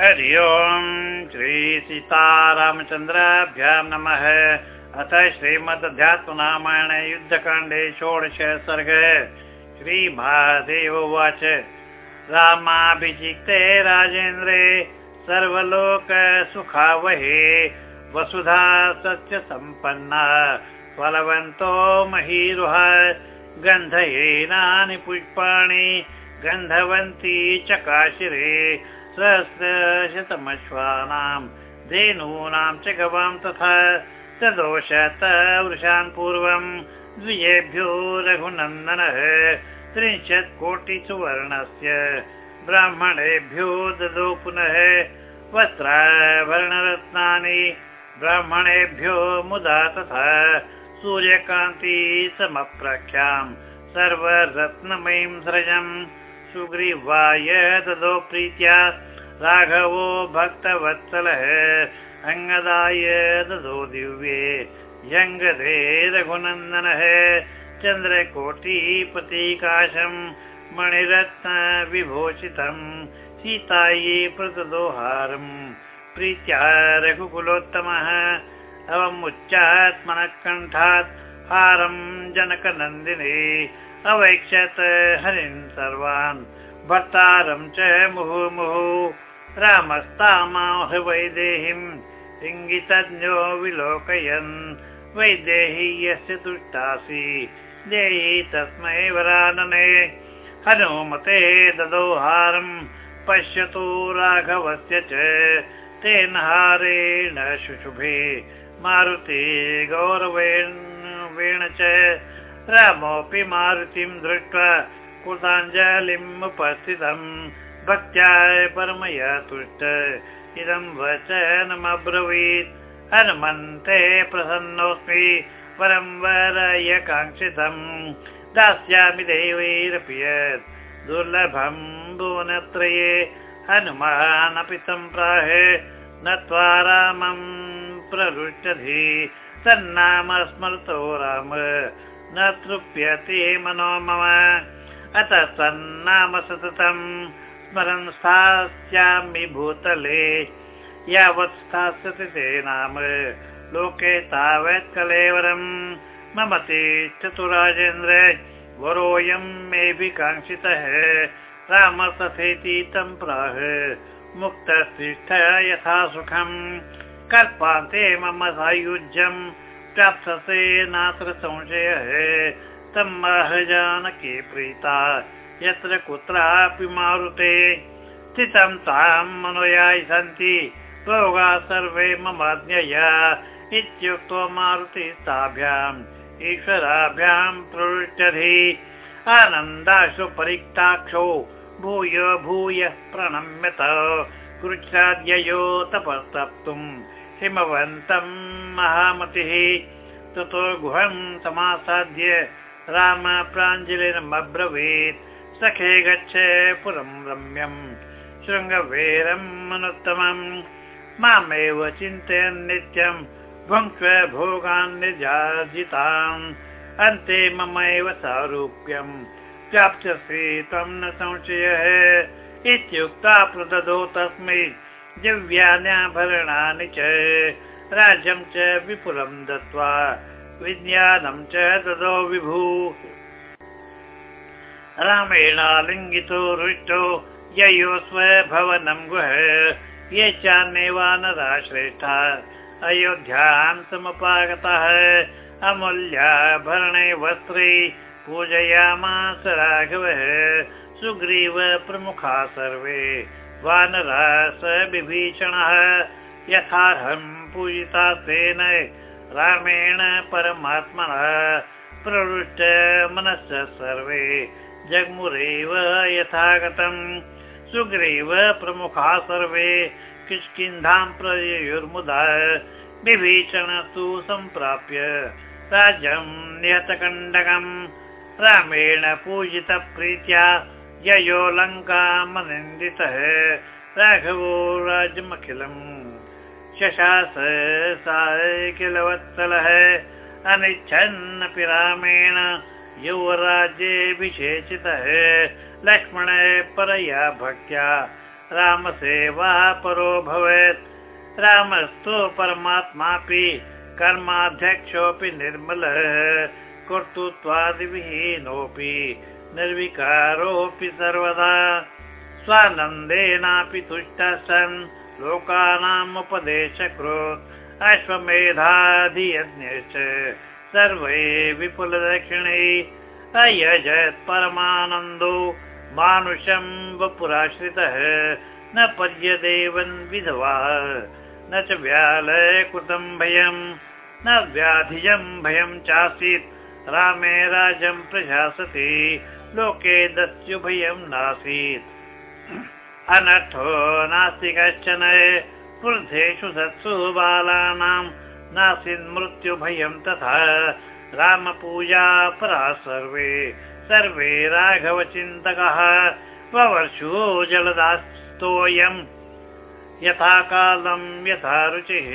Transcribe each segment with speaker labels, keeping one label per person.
Speaker 1: हरि ओम् श्री सीतारामचन्द्राभ्यां नमः। अथ श्रीमदध्यात्मरामायण युद्धकाण्डे षोडश सर्ग। श्रीमहादेव उवाच। रामाभिजिक्ते राजेन्द्रे सर्वलोक सुखावहे वसुधा सत्य सम्पन्ना फलवन्तो महीरुह गन्धहीनानि पुष्पाणि गन्धवन्ती चकाशिरे सहस्रशतमश्वानां धेनूनां च गवां तथा सदोषत वृषान् पूर्वं। द्विजेभ्यो रघुनन्दनः त्रिंशत् कोटिसुवर्णस्य ब्राह्मणेभ्यो ददौ पुनः वस्त्राभरणरत्नानि। ब्राह्मणेभ्यो मुदा तथा सूर्यकान्ति समप्रख्यां। सर्वरत्नमयीं सृजम् सुग्रीवाय ददो प्रीत्या राघवो भक्तवत्सलः अङ्गदाय ददो दिव्ये यङ्गदे रघुनन्दनः चन्द्रकोटिप्रतीकाशं मणिरत्न विभूषितम् सीतायै प्रददोहारम् प्रीत्या रघुकुलोत्तमः अवमुच्चात्मनः कण्ठात् हारं जनकनन्दिने अवैक्षत हरिन् सर्वान् भर्तारं च मुहुर्मुहु रामस्तामाह वैदेहीम् इङ्गितज्ञो विलोकयन् वैदेही यस्य तुष्टासि देहि तस्मै वरानने हनुमते ददौ हारं पश्यतु राघवस्य च तेन हारेण शुशुभे। मारुति गौरवेण च रामोऽपि मारुतिं दृष्ट्वा कृताञ्जलिम् उपस्थितम् भक्त्या परमया तुष्ट। इदं वचनमब्रवीत्। हनुमन्ते प्रसन्नोऽस्मि। परं वरय काङ्क्षितम् दास्यामि देवैरपि यत् दुर्लभं भुवनत्रये हनुमानपि सम्प्राह। नत्वा रामं प्ररुचति तन्नाम स्मृतो राम। न तृप्यते मम। अतः तन्नाम सततं स्मरन् स्थास्यामि भूतले यावत् स्थास्यति ते नाम। लोके तावत् कलेवरम्। मम ते चतुराजेन्द्र वरोऽयं मेऽभिकाङ्क्षितः राम तथेति तं प्राह मुक्ततिष्ठ यथा सुखम्। कल्पान्ते मम सायुज्यम् प्राप्स्यते नात्र संशयः। तम् जानकी प्रीता यत्र कुत्रापि मारुते स्थितं तां मनोयाय सन्ति। भोगा सर्वे ममाज्ञया इत्युक्त्वा मारुति ताभ्याम् ईश्वराभ्यां प्रवृच्छति आनन्दाशु परिक्ताक्षो भूय भूय प्रणम्यत। कृच्छाद्ययो तपस्तप्तुम् हिमवन्तं महामतिः। ततो गुहं समासाद्य राम प्राञ्जलिरमब्रवीत् सखे गच्छ पुरं रम्यम् शृङ्गवेरम् अनुत्तमम् मामेव चिन्तयन् नित्यम् भुङ्क्ष्व भोगान् निजाजितान् अन्ते ममैव सारूप्यम् प्राप्स्यसि त्वं न संशयः। इत्युक्ता प्रददौ तस्मै दिव्यान्याभरणानि च राज्यं च विपुलं दत्त्वा विज्ञानं च ददौ विभू रामेणालिङ्गितो रुष्टो ययो स्वभवनं गुह। ये चान्यवानरा श्रेष्ठा। अयोध्यां समपागतः। अमूल्याभरणे वस्त्रे पूजयामास राघवः। सुग्रीव प्रमुखा सर्वे। वानरा स विभीषणः। यथार्हं पूजिता तेन रामेण परमात्मनः। प्रवृष्ट मनश्च सर्वे जग्मुरेव यथागतम्। सुग्रीव प्रमुखा सर्वे। किष्किन्धां प्रयुर्मुदा विभीषण तु सम्प्राप्य। राज्यं नियतकण्डकम् रामेण पूजितप्रीत्या ययो लङ्कामनिन्दितः राघवो राज्यमखिलम् शशास सा किल वत्सलः। अनिच्छन्नपि रामेण युवराज्ये विशेषितः लक्ष्मण परया भक्त्या। रामसेवा परो भवेत्। रामस्तु परमात्मापि कर्माध्यक्षोऽपि निर्मलः। कर्तृत्वादिविहीनोऽपि निर्विकारोऽपि सर्वदा। स्वानन्देनापि तुष्टः सन् लोकानामुपदेशकृत्। अश्वमेधाधियज्ञश्च सर्वे विपुलदक्षिणे। अयजत् परमानन्दो मानुषं वपुराश्रितः न पर्यदेवन् विधवा न च व्यालय कृतं भयम् न व्याधिजं भयं चासीत् रामे राजं प्रशासति लोके दस्युभयं नासीत्। अनर्थो नास्ति कश्चन वृद्धेषु सत्सु बालानां नासीत् मृत्युभयं तथा रामपूजा परा सर्वे सर्वे राघवचिन्तकः। ववर्षु जलदास्तोऽयम् यथा कालं यथा रुचिः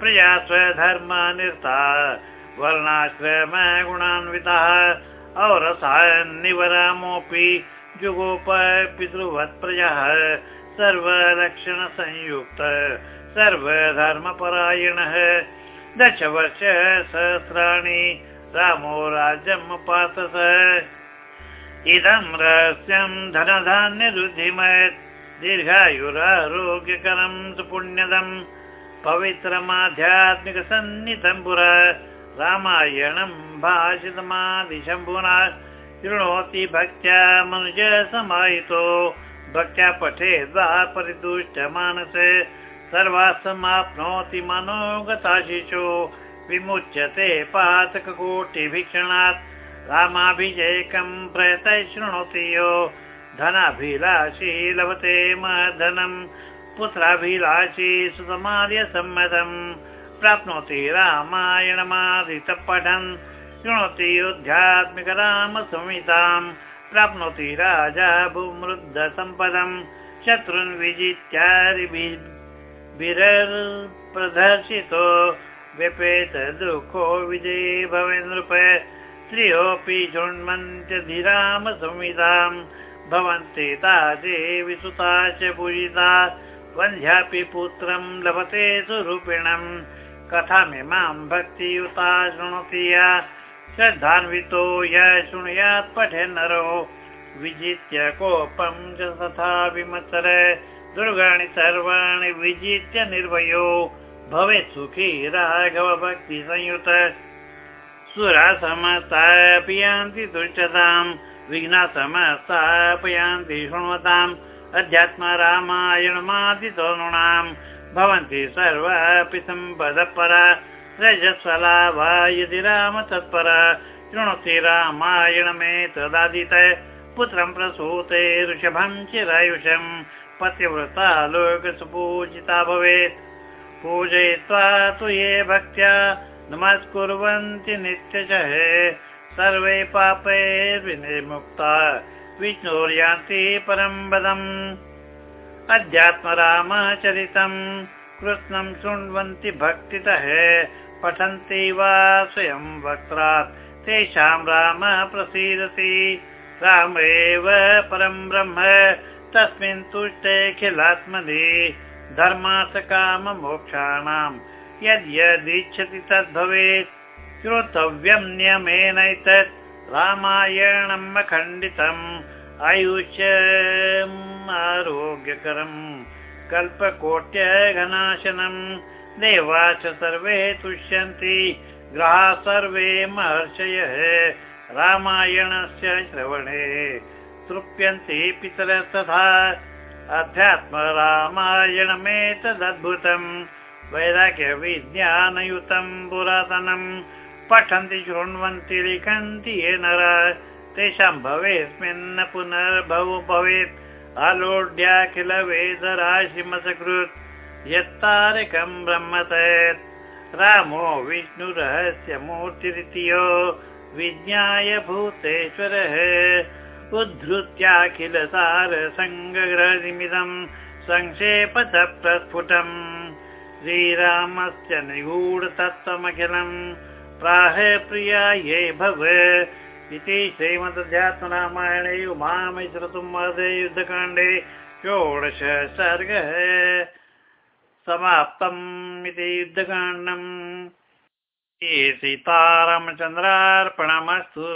Speaker 1: प्रजा स्वधर्म निर्ता वर्णाश्रम गुणान्वितः औरसान्निवरामोऽपि जुगोप पितृवत्प्रजः सर्वलक्षणसंयुक्त सर्वधर्मपरायणः। दशवर्ष सहस्राणि रामो राज्यम् उपासत इदं रहस्यं धनधान्यरुधिमत् दीर्घायुरारोग्यकरं सुपुण्यदम् पवित्रमाध्यात्मिकसन्निधं पुरा रामायणं भाषितमादिशम्भुना शृणोति भक्त्या मनुज समाहितो भक्त्या पठेद्वा परिदुष्ट मानसे सर्वासमाप्नोति मनोगताशिशो विमुच्यते पातककोटिभीक्षणात् रामाभिषेकं प्रयतः शृणोति यो। धनाभिलाषी लभते महधनम् पुत्राभिलाषी सुसमार्यसम्मतम् प्राप्नोति रामायणमादित पठन् शृणोति युद्ध्यात्मिक राम संहिताम् प्राप्नोति राजा भूमृद्ध सम्पदम् शत्रुन् प्रदर्शितो व्यपेत दुःखो विजयी भवेन्द्र स्त्रियोऽपि शृण्वन्त्यधिराम संहिताम् भवन्ति सुता च पूजिता वन्ध्यापि पुत्रं लभते स्वरूपिणम् कथामिमां भक्तियुता शृणोति या श्रद्धान्वितो य शृणुयात् पठे नरो विजित्य कोपं च तथा विमत्सर दुर्गाणि सर्वाणि विजित्य निर्भयो। भवेत् सुखी राघव सुरा समस्तापि यान्ति दुष्टताम् विघ्ना समस्तापयान्ति शृण्वताम् अध्यात्म रामायणमादितो नृणाम् भवन्ति सर्वापि सम्पदपरा रजस्वला वा यदि राम तत्परा। शृणोति रामायणमेतदादित। पुत्रं प्रसूते ऋषभं चिरायुषम् पतिव्रता लोकसुपूजिता भवेत्। पूजयित्वा तु ये भक्त्या नमस्कुर्वन्ति नित्यशः। सर्वे पापैर्विनिर्मुक्ता। विष्णोर्यान्ति परं पदम् अध्यात्म रामचरितम् कृष्णं शृण्वन्ति भक्तितः। पठन्ति वा स्वयं वक्त्रात्। तेषां राम प्रसीदति राम एव परं ब्रह्म तस्मिन् तुष्टेऽखिलात्मनि धर्मार्थकाममोक्षाणां यद्यदिच्छति तद्भवेत्। श्रोतव्यं नियमेनैतत् रामायणम् अखण्डितम् आयुष्यम् आरोग्यकरम्। कल्पकोट्यघनाशनम् देवाश्च सर्वे तुष्यन्ति। ग्रहा सर्वे महर्षयः। रामायणस्य श्रवणे तृप्यन्ति पितरस्तथा अध्यात्म रामायणमेतदद्भुतम् वैराग्यविज्ञानयुतम् पुरातनम्। पठन्ति शृण्वन्ति लिखन्ति ये नर। तेषां भवेस्मिन् पुनर्भव भवेत्। आलोड्याखिल वेदराशिमसकृत्। यत्तारकं ब्रह्मतेत् रामो विष्णुरहस्यमूर्तिरितियो। विज्ञाय भूतेश्वरः उद्धृत्याखिल सार सङ्गग्रहनिमिदम् प्रस्फुटम् श्रीरामस्य निगूढतत्त्वमखिलम् प्राह प्रिया ये भव इति श्रीमदध्यात्मरामायणे उमामि श्रोतुं युद्धकाण्डे षोडश सर्गः समाप्तम् इति युद्धकाण्डम् सीतारामचन्द्रार्पणमस्तु